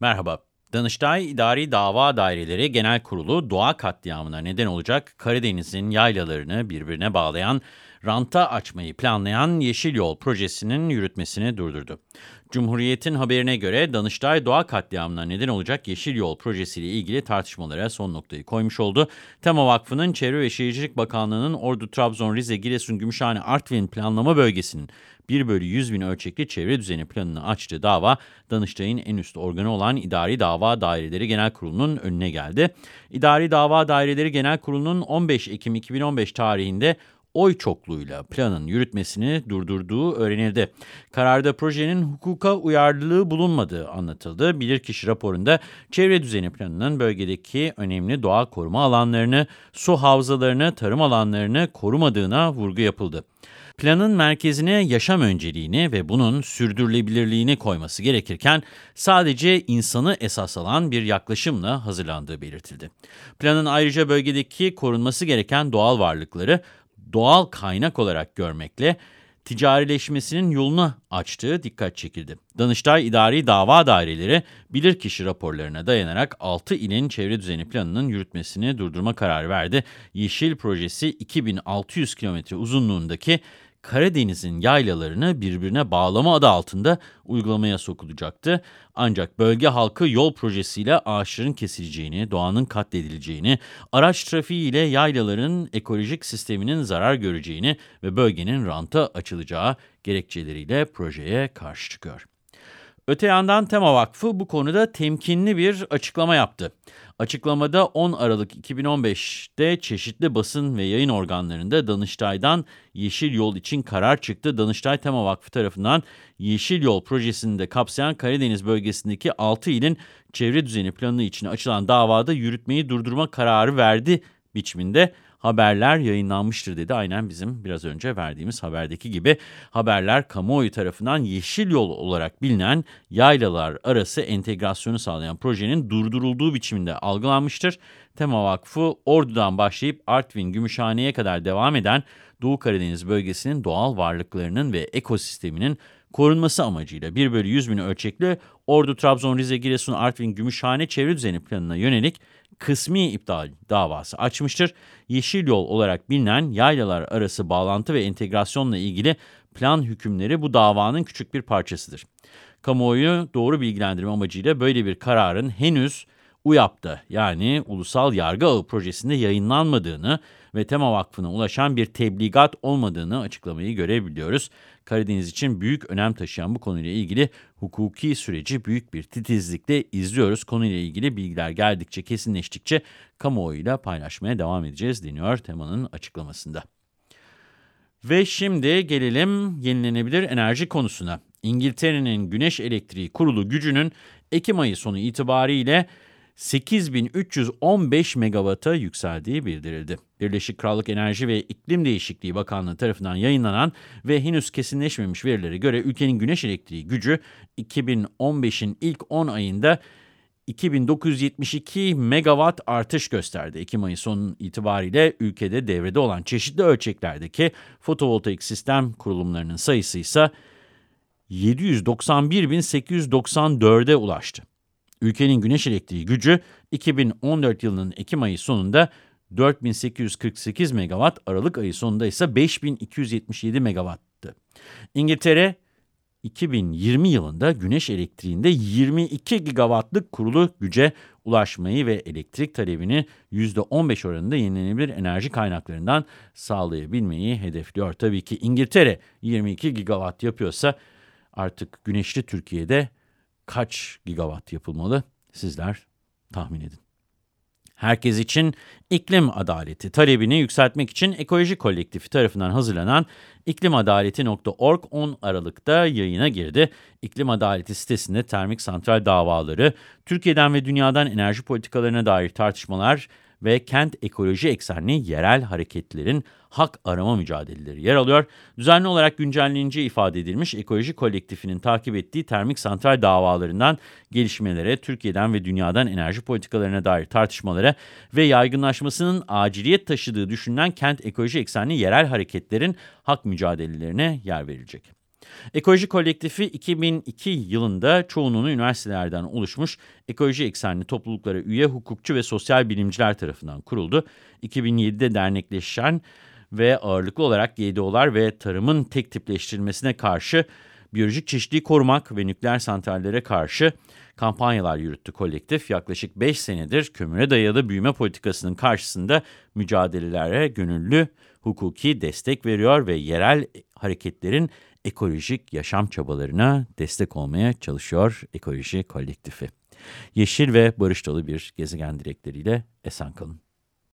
Merhaba. Danıştay İdari Dava Daireleri Genel Kurulu doğa katliamına neden olacak Karadeniz'in yaylalarını birbirine bağlayan, ranta açmayı planlayan Yeşil Yol projesinin yürütmesini durdurdu. Cumhuriyet'in haberine göre Danıştay doğa katliamına neden olacak Yeşil Yol projesiyle ilgili tartışmalara son noktayı koymuş oldu. Tema Vakfı'nın Çevre ve Şehircilik Bakanlığı'nın Ordu, Trabzon, Rize, Giresun, Gümüşhane, Artvin planlama bölgesinin 1 bölü 100 bin ölçekli çevre düzeni planını açtığı dava, Danıştay'ın en üst organı olan İdari Dava Daireleri Genel Kurulu'nun önüne geldi. İdari Dava Daireleri Genel Kurulu'nun 15 Ekim 2015 tarihinde oy çokluğuyla planın yürütmesini durdurduğu öğrenildi. Kararda projenin hukuka uyarlılığı bulunmadığı anlatıldı. Bilirkişi raporunda çevre düzeni planının bölgedeki önemli doğa koruma alanlarını, su havzalarını, tarım alanlarını korumadığına vurgu yapıldı. Planın merkezine yaşam önceliğini ve bunun sürdürülebilirliğini koyması gerekirken sadece insanı esas alan bir yaklaşımla hazırlandığı belirtildi. Planın ayrıca bölgedeki korunması gereken doğal varlıkları doğal kaynak olarak görmekle ticarileşmesinin yolunu açtığı dikkat çekildi. Danıştay İdari Dava Daireleri bilirkişi raporlarına dayanarak 6 ilin çevre düzeni planının yürütmesini durdurma kararı verdi. Yeşil projesi 2600 kilometre uzunluğundaki Karadeniz'in yaylalarını birbirine bağlama adı altında uygulamaya sokulacaktı. Ancak bölge halkı yol projesiyle ağaçların kesileceğini, doğanın katledileceğini, araç trafiği ile yaylaların ekolojik sisteminin zarar göreceğini ve bölgenin ranta açılacağı gerekçeleriyle projeye karşı çıkıyor. Öte yandan Tema Vakfı bu konuda temkinli bir açıklama yaptı. Açıklamada 10 Aralık 2015'te çeşitli basın ve yayın organlarında Danıştay'dan Yeşil Yol için karar çıktı. Danıştay Tema Vakfı tarafından Yeşil Yol projesini de kapsayan Karadeniz bölgesindeki 6 ilin çevre düzeni planı için açılan davada yürütmeyi durdurma kararı verdi biçiminde haberler yayınlanmıştır dedi. Aynen bizim biraz önce verdiğimiz haberdeki gibi haberler kamuoyu tarafından Yeşil Yol olarak bilinen yaylalar arası entegrasyonu sağlayan projenin durdurulduğu biçiminde algılanmıştır. Tema Vakfı Ordu'dan başlayıp Artvin, Gümüşhane'ye kadar devam eden Doğu Karadeniz bölgesinin doğal varlıklarının ve ekosisteminin korunması amacıyla 1 bölü 100 bin ölçekli Ordu, Trabzon, Rize, Giresun, Artvin, Gümüşhane çevre düzeni planına yönelik kısmi iptal davası açmıştır. Yeşil Yol olarak bilinen yaylalar arası bağlantı ve entegrasyonla ilgili plan hükümleri bu davanın küçük bir parçasıdır. Kamuoyu doğru bilgilendirme amacıyla böyle bir kararın henüz UYAP'ta yani Ulusal Yargı Ağı projesinde yayınlanmadığını ve Tema Vakfı'na ulaşan bir tebligat olmadığını açıklamayı görebiliyoruz. Karadeniz için büyük önem taşıyan bu konuyla ilgili hukuki süreci büyük bir titizlikle izliyoruz. Konuyla ilgili bilgiler geldikçe, kesinleştikçe kamuoyuyla paylaşmaya devam edeceğiz deniyor Tema'nın açıklamasında. Ve şimdi gelelim yenilenebilir enerji konusuna. İngiltere'nin güneş elektriği kurulu gücünün Ekim ayı sonu itibariyle 8315 megawata yükseldiği bildirildi. Birleşik Krallık Enerji ve İklim Değişikliği Bakanlığı tarafından yayınlanan ve henüz kesinleşmemiş verilere göre ülkenin güneş elektriği gücü 2015'in ilk 10 ayında 2972 megawatt artış gösterdi. Ekim ayı sonu itibariyle ülkede devrede olan çeşitli ölçeklerdeki fotovoltaik sistem kurulumlarının sayısı ise 791.894'e ulaştı. Ülkenin güneş elektriği gücü 2014 yılının Ekim ayı sonunda 4848 megawatt, Aralık ayı sonunda ise 5277 megawattı. İngiltere 2020 yılında güneş elektriğinde 22 gigawattlık kurulu güce ulaşmayı ve elektrik talebini %15 oranında yenilenebilir enerji kaynaklarından sağlayabilmeyi hedefliyor. Tabii ki İngiltere 22 gigawatt yapıyorsa artık güneşli Türkiye'de kaç gigawatt yapılmalı? Sizler tahmin edin. Herkes için iklim adaleti talebini yükseltmek için Ekoloji Kolektifi tarafından hazırlanan iklimadaleti.org 10 Aralık'ta yayına girdi. İklim Adaleti sitesinde termik santral davaları, Türkiye'den ve dünyadan enerji politikalarına dair tartışmalar ve kent ekoloji eksenli yerel hareketlerin hak arama mücadeleleri yer alıyor. Düzenli olarak güncellenince ifade edilmiş ekoloji kolektifinin takip ettiği termik santral davalarından gelişmelere, Türkiye'den ve dünyadan enerji politikalarına dair tartışmalara ve yaygınlaşmasının aciliyet taşıdığı düşünülen kent ekoloji eksenli yerel hareketlerin hak mücadelelerine yer verilecek. Ekoloji Kolektifi 2002 yılında çoğunluğunu üniversitelerden oluşmuş ekoloji eksenli topluluklara üye hukukçu ve sosyal bilimciler tarafından kuruldu. 2007'de dernekleşen ve ağırlıklı olarak GDO'lar ve tarımın tek tipleştirilmesine karşı biyolojik çeşitliliği korumak ve nükleer santrallere karşı kampanyalar yürüttü kolektif. Yaklaşık 5 senedir kömüre dayalı büyüme politikasının karşısında mücadelelere gönüllü hukuki destek veriyor ve yerel hareketlerin ekolojik yaşam çabalarına destek olmaya çalışıyor ekoloji kolektifi. Yeşil ve barış dolu bir gezegen dilekleriyle esen kalın.